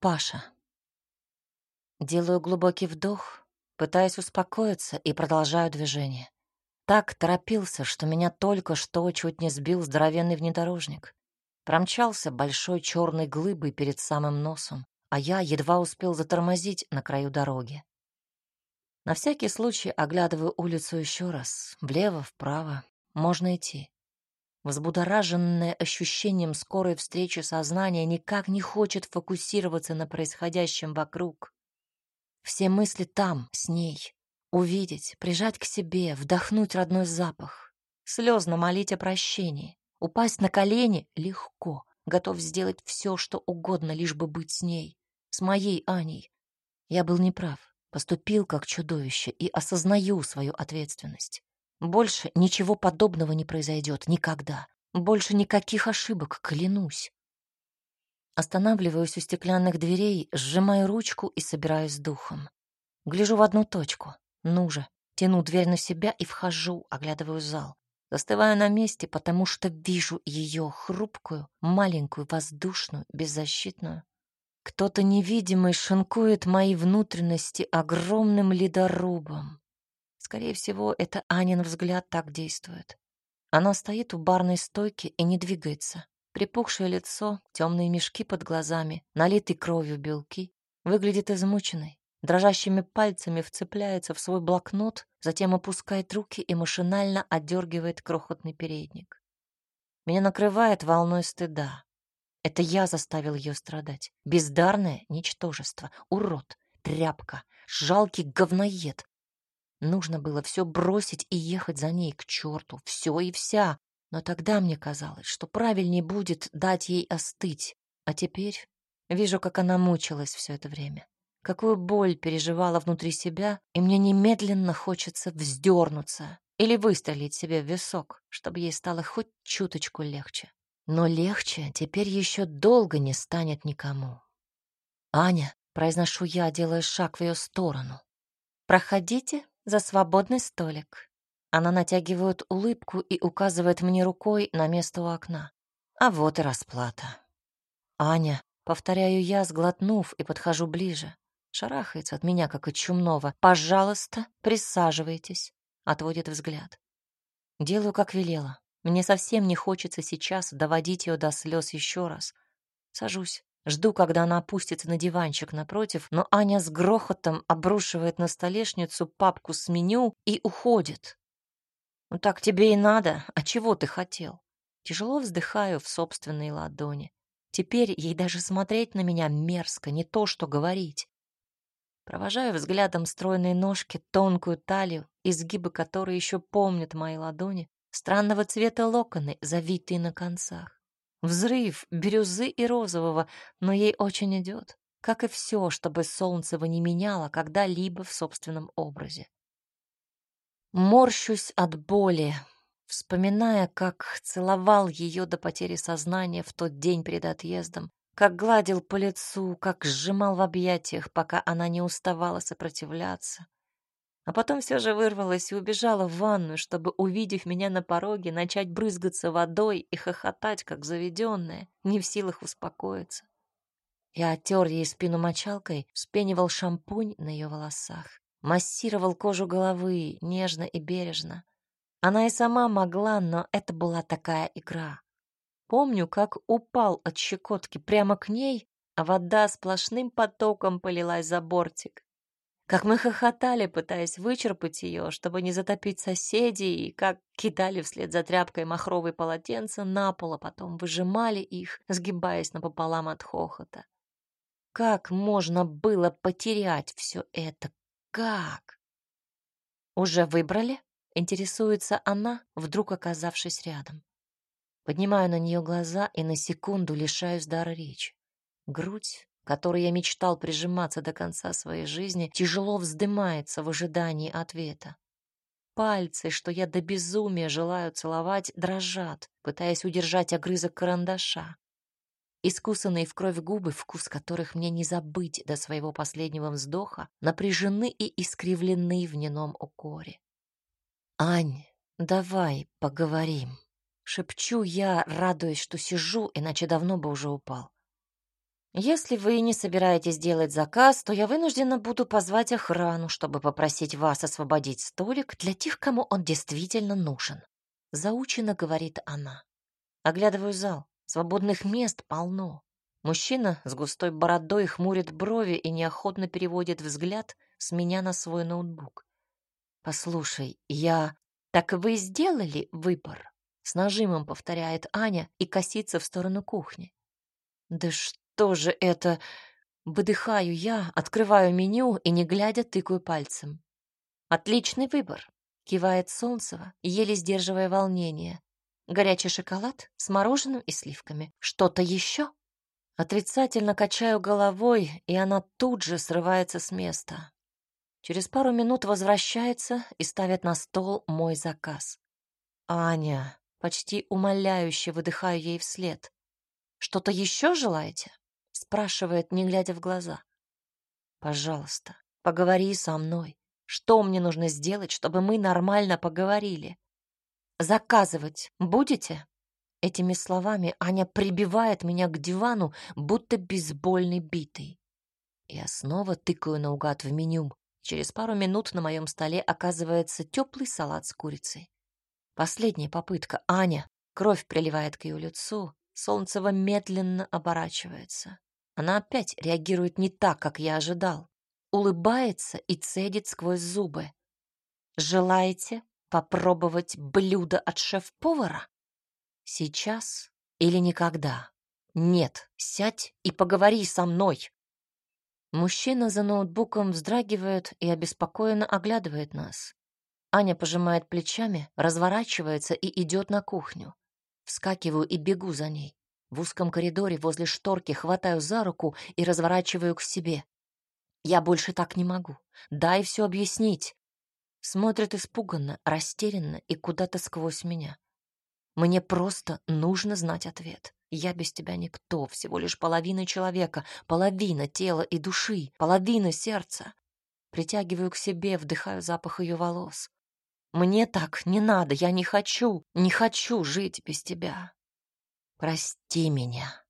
Паша. Делаю глубокий вдох, пытаясь успокоиться и продолжаю движение. Так торопился, что меня только что чуть не сбил здоровенный внедорожник. Промчался большой черной глыбой перед самым носом, а я едва успел затормозить на краю дороги. На всякий случай оглядываю улицу еще раз. Влево, вправо. Можно идти. Взбудораженное ощущением скорой встречи сознание никак не хочет фокусироваться на происходящем вокруг. Все мысли там, с ней. Увидеть, прижать к себе, вдохнуть родной запах. Слезно молить о прощении. Упасть на колени легко. Готов сделать все, что угодно, лишь бы быть с ней. С моей Аней. Я был неправ. Поступил как чудовище и осознаю свою ответственность. Больше ничего подобного не произойдет никогда. Больше никаких ошибок, клянусь. Останавливаюсь у стеклянных дверей, сжимаю ручку и собираюсь с духом. Гляжу в одну точку. Ну же, тяну дверь на себя и вхожу, оглядываю зал. Застываю на месте, потому что вижу ее хрупкую, маленькую, воздушную, беззащитную. Кто-то невидимый шинкует мои внутренности огромным ледорубом. Скорее всего, это Анин взгляд так действует. Она стоит у барной стойки и не двигается. Припухшее лицо, темные мешки под глазами, налитый кровью белки. Выглядит измученной. Дрожащими пальцами вцепляется в свой блокнот, затем опускает руки и машинально отдергивает крохотный передник. Меня накрывает волной стыда. Это я заставил ее страдать. Бездарное ничтожество, урод, тряпка, жалкий говноед, Нужно было все бросить и ехать за ней к черту, все и вся. Но тогда мне казалось, что правильнее будет дать ей остыть. А теперь вижу, как она мучилась все это время. Какую боль переживала внутри себя, и мне немедленно хочется вздернуться или выстрелить себе в висок, чтобы ей стало хоть чуточку легче. Но легче теперь еще долго не станет никому. «Аня», — произношу я, делая шаг в ее сторону, — «проходите за свободный столик. Она натягивает улыбку и указывает мне рукой на место у окна. А вот и расплата. Аня, повторяю я, сглотнув, и подхожу ближе. Шарахается от меня, как от чумного. «Пожалуйста, присаживайтесь», — отводит взгляд. Делаю, как велела. Мне совсем не хочется сейчас доводить ее до слез еще раз. Сажусь. Жду, когда она опустится на диванчик напротив, но Аня с грохотом обрушивает на столешницу папку с меню и уходит. «Ну так тебе и надо. А чего ты хотел?» Тяжело вздыхаю в собственные ладони. Теперь ей даже смотреть на меня мерзко, не то что говорить. Провожаю взглядом стройные ножки, тонкую талию, изгибы которой еще помнят мои ладони, странного цвета локоны, завитые на концах. Взрыв бирюзы и розового, но ей очень идет, как и все, чтобы Солнцева не меняло когда-либо в собственном образе. Морщусь от боли, вспоминая, как целовал ее до потери сознания в тот день перед отъездом, как гладил по лицу, как сжимал в объятиях, пока она не уставала сопротивляться, а потом все же вырвалась и убежала в ванную, чтобы, увидев меня на пороге, начать брызгаться водой и хохотать, как заведенная, не в силах успокоиться. Я оттер ей спину мочалкой, вспенивал шампунь на ее волосах, массировал кожу головы нежно и бережно. Она и сама могла, но это была такая игра. Помню, как упал от щекотки прямо к ней, а вода сплошным потоком полилась за бортик. Как мы хохотали, пытаясь вычерпать ее, чтобы не затопить соседей, и как кидали вслед за тряпкой махровые полотенца на пол, а потом выжимали их, сгибаясь напополам от хохота. Как можно было потерять все это? Как? Уже выбрали? Интересуется она, вдруг оказавшись рядом. Поднимаю на нее глаза и на секунду лишаюсь дара речи. Грудь которой я мечтал прижиматься до конца своей жизни, тяжело вздымается в ожидании ответа. Пальцы, что я до безумия желаю целовать, дрожат, пытаясь удержать огрызок карандаша. Искусанные в кровь губы, вкус которых мне не забыть до своего последнего вздоха, напряжены и искривлены в неном укоре. «Ань, давай поговорим», — шепчу я, радуясь, что сижу, иначе давно бы уже упал. Если вы не собираетесь делать заказ, то я вынуждена буду позвать охрану, чтобы попросить вас освободить столик для тех, кому он действительно нужен. Заучено говорит она. Оглядываю зал. Свободных мест полно. Мужчина с густой бородой хмурит брови и неохотно переводит взгляд с меня на свой ноутбук. «Послушай, я...» «Так вы сделали выбор?» С нажимом повторяет Аня и косится в сторону кухни. «Да что же это?» Выдыхаю я, открываю меню и, не глядя, тыкаю пальцем. «Отличный выбор», — кивает Солнцева, еле сдерживая волнение. «Горячий шоколад с мороженым и сливками. Что-то еще?» Отрицательно качаю головой, и она тут же срывается с места. Через пару минут возвращается и ставит на стол мой заказ. «Аня», почти умоляюще выдыхаю ей вслед. «Что-то еще желаете?» — спрашивает, не глядя в глаза. «Пожалуйста, поговори со мной. Что мне нужно сделать, чтобы мы нормально поговорили? Заказывать будете?» Этими словами Аня прибивает меня к дивану, будто бейсбольной битой. Я снова тыкаю наугад в меню. Через пару минут на моем столе оказывается теплый салат с курицей. Последняя попытка. Аня. Кровь приливает к ее лицу. Солнцева медленно оборачивается. Она опять реагирует не так, как я ожидал. Улыбается и цедит сквозь зубы. «Желаете попробовать блюдо от шеф-повара?» Сейчас или никогда? Нет, сядь и поговори со мной. Мужчина за ноутбуком вздрагивает и обеспокоенно оглядывает нас. Аня пожимает плечами, разворачивается и идет на кухню. Вскакиваю и бегу за ней. В узком коридоре возле шторки хватаю за руку и разворачиваю к себе. Я больше так не могу. Дай все объяснить. Смотрит испуганно, растерянно и куда-то сквозь меня. Мне просто нужно знать ответ. Я без тебя никто, всего лишь половина человека, половина тела и души, половина сердца. Притягиваю к себе, вдыхаю запах ее волос. Мне так не надо, я не хочу, не хочу жить без тебя. Прости меня.